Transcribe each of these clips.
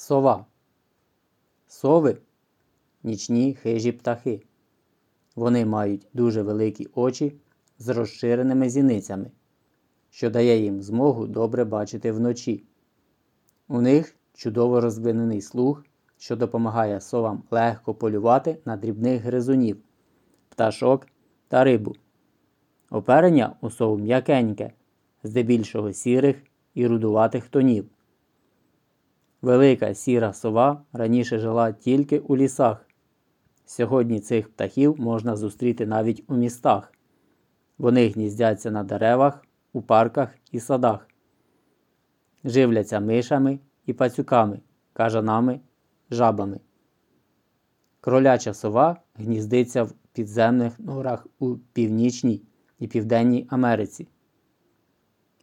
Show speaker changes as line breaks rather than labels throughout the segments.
Сова. Сови нічні хижі птахи. Вони мають дуже великі очі з розширеними зіницями, що дає їм змогу добре бачити вночі. У них чудово розвинений слух, що допомагає совам легко полювати на дрібних гризунів, пташок та рибу. Оперення у сов м'якеньке, здебільшого сірих і рудуватих тонів. Велика сіра сова раніше жила тільки у лісах. Сьогодні цих птахів можна зустріти навіть у містах. Вони гніздяться на деревах, у парках і садах, живляться мишами і пацюками, кажанами, жабами. Кроляча сова гніздиться в підземних норах у Північній і Південній Америці.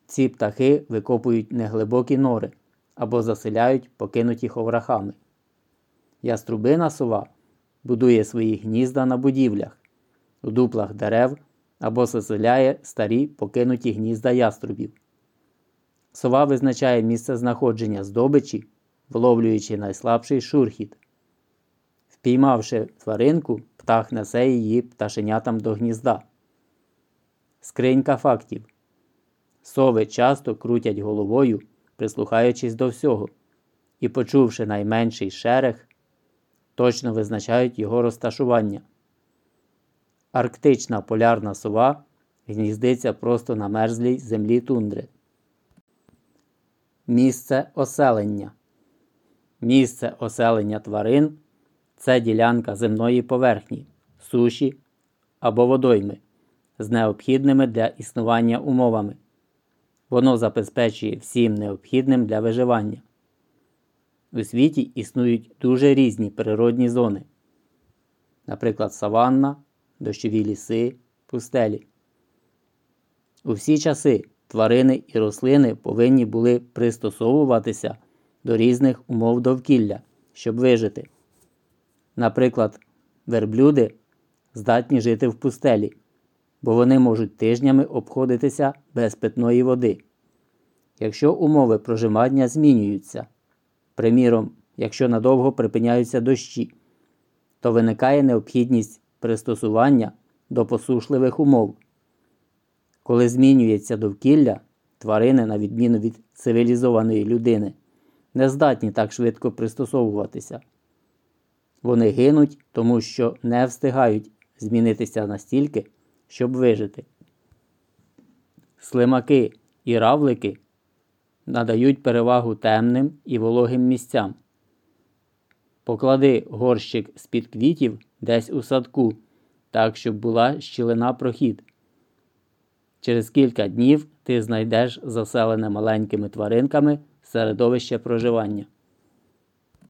Ці птахи викопують неглибокі нори або заселяють покинуті ховрахами. Яструбина сова будує свої гнізда на будівлях, у дуплах дерев або заселяє старі покинуті гнізда яструбів. Сова визначає місце знаходження здобичі, вловлюючи найслабший шурхіт. Впіймавши тваринку, птах несе її пташенятам до гнізда. Скринька фактів. Сови часто крутять головою, прислухаючись до всього, і, почувши найменший шерех, точно визначають його розташування. Арктична полярна сова гніздиться просто на мерзлій землі тундри. Місце оселення. Місце оселення тварин це ділянка земної поверхні, суші або водойми з необхідними для існування умовами. Воно забезпечує всім необхідним для виживання. У світі існують дуже різні природні зони, наприклад, саванна, дощові ліси, пустелі. У всі часи тварини і рослини повинні були пристосовуватися до різних умов довкілля, щоб вижити. Наприклад, верблюди здатні жити в пустелі, бо вони можуть тижнями обходитися без питної води. Якщо умови проживання змінюються, приміром, якщо надовго припиняються дощі, то виникає необхідність пристосування до посушливих умов. Коли змінюється довкілля, тварини, на відміну від цивілізованої людини, не здатні так швидко пристосовуватися. Вони гинуть, тому що не встигають змінитися настільки, щоб вижити. Слимаки і равлики надають перевагу темним і вологим місцям. Поклади горщик з-під квітів десь у садку, так, щоб була щілина прохід. Через кілька днів ти знайдеш заселене маленькими тваринками середовище проживання.